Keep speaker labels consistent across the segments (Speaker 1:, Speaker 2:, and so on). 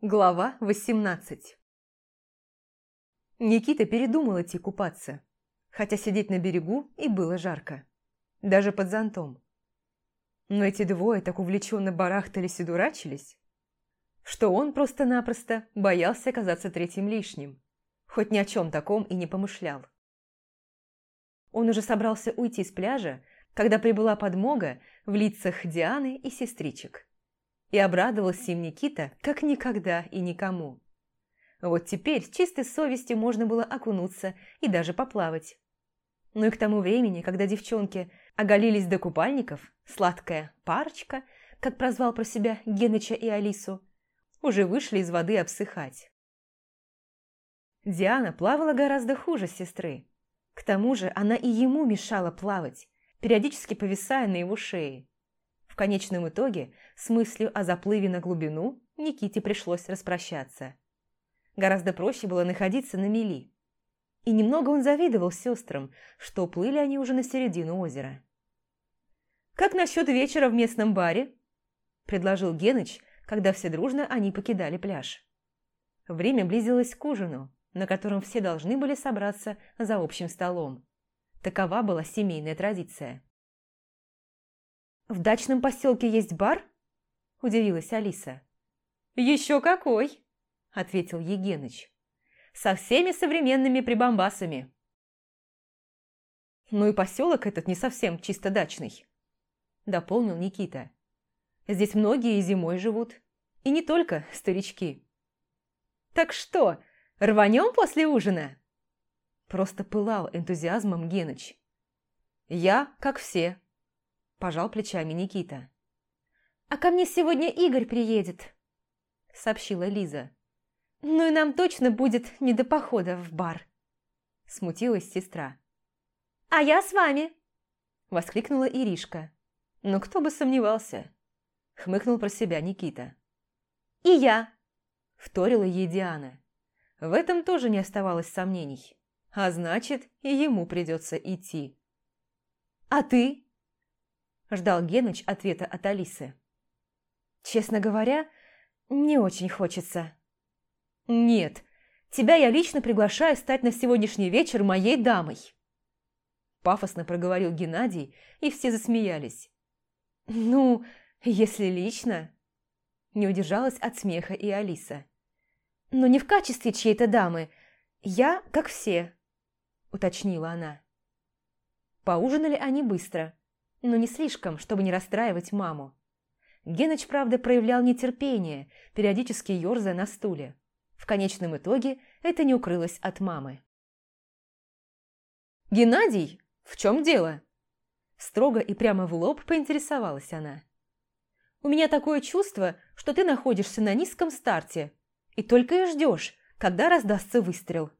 Speaker 1: Глава 18 Никита передумал идти купаться, хотя сидеть на берегу и было жарко, даже под зонтом. Но эти двое так увлеченно барахтались и дурачились, что он просто-напросто боялся оказаться третьим лишним, хоть ни о чем таком и не помышлял. Он уже собрался уйти с пляжа, когда прибыла подмога в лицах Дианы и сестричек. И обрадовался им Никита, как никогда и никому. Вот теперь с чистой совестью можно было окунуться и даже поплавать. Ну и к тому времени, когда девчонки оголились до купальников, сладкая парочка, как прозвал про себя Геныча и Алису, уже вышли из воды обсыхать. Диана плавала гораздо хуже сестры. К тому же она и ему мешала плавать, периодически повисая на его шее конечном итоге с мыслью о заплыве на глубину Никите пришлось распрощаться. Гораздо проще было находиться на мели. И немного он завидовал сестрам, что плыли они уже на середину озера. «Как насчет вечера в местном баре?» – предложил Геныч, когда все дружно они покидали пляж. Время близилось к ужину, на котором все должны были собраться за общим столом. Такова была семейная традиция. «В дачном поселке есть бар?» – удивилась Алиса. «Еще какой!» – ответил Егеныч. «Со всеми современными прибамбасами». «Ну и поселок этот не совсем чисто дачный», – дополнил Никита. «Здесь многие и зимой живут, и не только старички». «Так что, рванем после ужина?» Просто пылал энтузиазмом Геныч. «Я, как все», – пожал плечами Никита. «А ко мне сегодня Игорь приедет», – сообщила Лиза. «Ну и нам точно будет не до похода в бар», – смутилась сестра. «А я с вами», – воскликнула Иришка. «Но кто бы сомневался», – хмыкнул про себя Никита. «И я», – вторила ей Диана. В этом тоже не оставалось сомнений. А значит, и ему придется идти. «А ты?» Ждал Геныч ответа от Алисы. «Честно говоря, не очень хочется». «Нет, тебя я лично приглашаю стать на сегодняшний вечер моей дамой». Пафосно проговорил Геннадий, и все засмеялись. «Ну, если лично...» Не удержалась от смеха и Алиса. «Но не в качестве чьей-то дамы. Я как все», — уточнила она. Поужинали они быстро но не слишком, чтобы не расстраивать маму. Геныч, правда, проявлял нетерпение, периодически ерзая на стуле. В конечном итоге это не укрылось от мамы. «Геннадий, в чем дело?» Строго и прямо в лоб поинтересовалась она. «У меня такое чувство, что ты находишься на низком старте и только и ждешь, когда раздастся выстрел».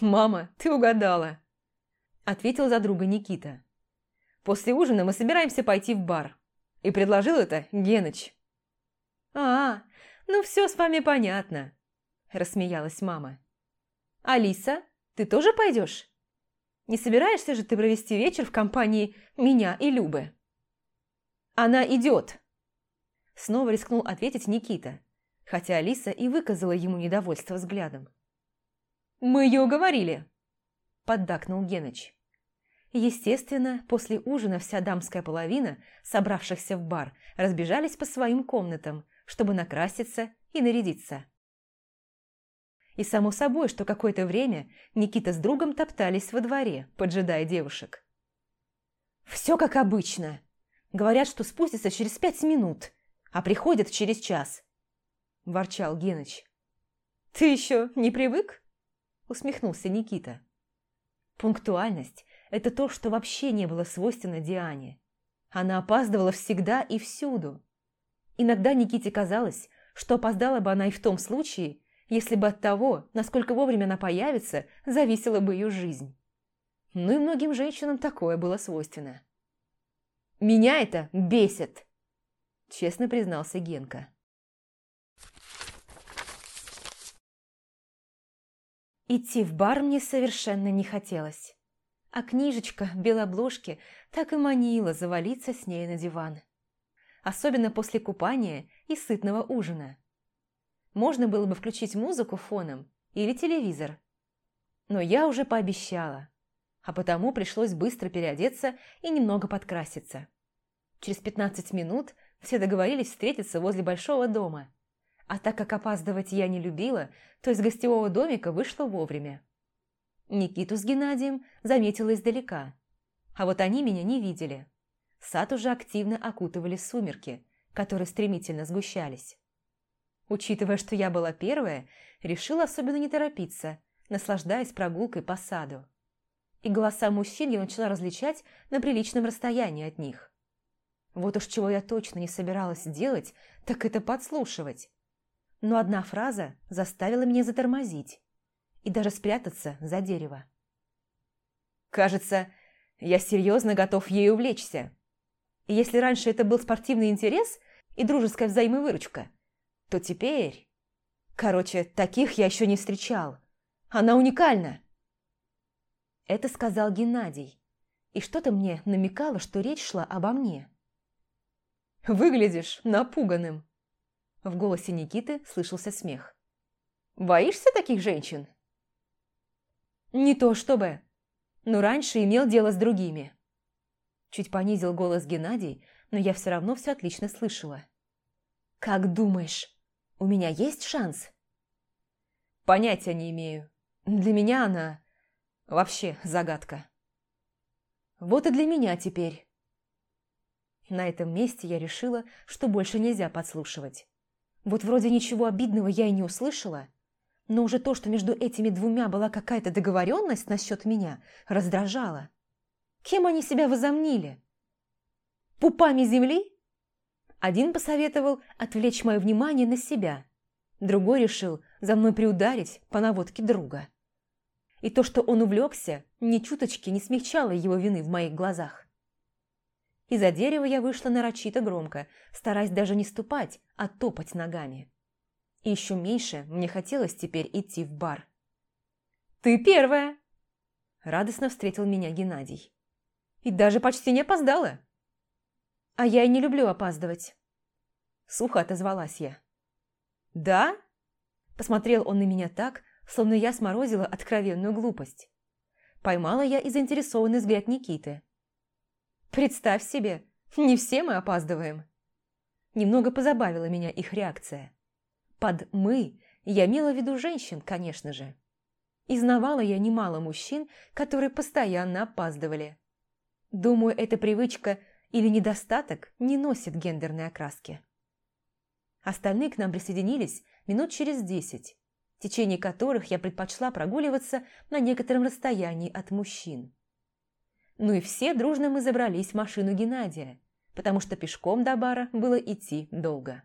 Speaker 1: «Мама, ты угадала!» Ответил за друга Никита. После ужина мы собираемся пойти в бар. И предложил это Геныч. «А, ну все с вами понятно», – рассмеялась мама. «Алиса, ты тоже пойдешь? Не собираешься же ты провести вечер в компании меня и Любы?» «Она идет», – снова рискнул ответить Никита, хотя Алиса и выказала ему недовольство взглядом. «Мы ее уговорили», – поддакнул Геныч. Естественно, после ужина вся дамская половина, собравшихся в бар, разбежались по своим комнатам, чтобы накраситься и нарядиться. И само собой, что какое-то время Никита с другом топтались во дворе, поджидая девушек. «Все как обычно. Говорят, что спустятся через пять минут, а приходят через час», – ворчал Геныч. «Ты еще не привык?» – усмехнулся Никита. Пунктуальность это то, что вообще не было свойственно Диане. Она опаздывала всегда и всюду. Иногда Никите казалось, что опоздала бы она и в том случае, если бы от того, насколько вовремя она появится, зависела бы ее жизнь. Ну и многим женщинам такое было свойственно. «Меня это бесит!» – честно признался Генка. Идти в бар мне совершенно не хотелось а книжечка в белой обложке так и манила завалиться с ней на диван. Особенно после купания и сытного ужина. Можно было бы включить музыку фоном или телевизор. Но я уже пообещала, а потому пришлось быстро переодеться и немного подкраситься. Через 15 минут все договорились встретиться возле большого дома. А так как опаздывать я не любила, то из гостевого домика вышла вовремя. Никиту с Геннадием заметила издалека, а вот они меня не видели. Сад уже активно окутывали сумерки, которые стремительно сгущались. Учитывая, что я была первая, решила особенно не торопиться, наслаждаясь прогулкой по саду. И голоса мужчин я начала различать на приличном расстоянии от них. Вот уж чего я точно не собиралась делать, так это подслушивать. Но одна фраза заставила меня затормозить и даже спрятаться за дерево. «Кажется, я серьезно готов ей увлечься. И если раньше это был спортивный интерес и дружеская взаимовыручка, то теперь... Короче, таких я еще не встречал. Она уникальна!» Это сказал Геннадий, и что-то мне намекало, что речь шла обо мне. «Выглядишь напуганным!» В голосе Никиты слышался смех. «Боишься таких женщин?» «Не то чтобы, но раньше имел дело с другими». Чуть понизил голос Геннадий, но я все равно все отлично слышала. «Как думаешь, у меня есть шанс?» «Понятия не имею. Для меня она вообще загадка». «Вот и для меня теперь». На этом месте я решила, что больше нельзя подслушивать. Вот вроде ничего обидного я и не услышала, но уже то, что между этими двумя была какая-то договоренность насчет меня, раздражало. Кем они себя возомнили? Пупами земли? Один посоветовал отвлечь мое внимание на себя, другой решил за мной приударить по наводке друга. И то, что он увлекся, ни чуточки не смягчало его вины в моих глазах. Из-за дерева я вышла нарочито громко, стараясь даже не ступать, а топать ногами. И еще меньше мне хотелось теперь идти в бар. «Ты первая!» Радостно встретил меня Геннадий. «И даже почти не опоздала!» «А я и не люблю опаздывать!» Сухо отозвалась я. «Да?» Посмотрел он на меня так, словно я сморозила откровенную глупость. Поймала я и заинтересованный взгляд Никиты. Представь себе, не все мы опаздываем. Немного позабавила меня их реакция. Под «мы» я имела в виду женщин, конечно же. Изнавала я немало мужчин, которые постоянно опаздывали. Думаю, эта привычка или недостаток не носит гендерной окраски. Остальные к нам присоединились минут через десять, в течение которых я предпочла прогуливаться на некотором расстоянии от мужчин. Ну и все дружно мы забрались в машину Геннадия, потому что пешком до бара было идти долго.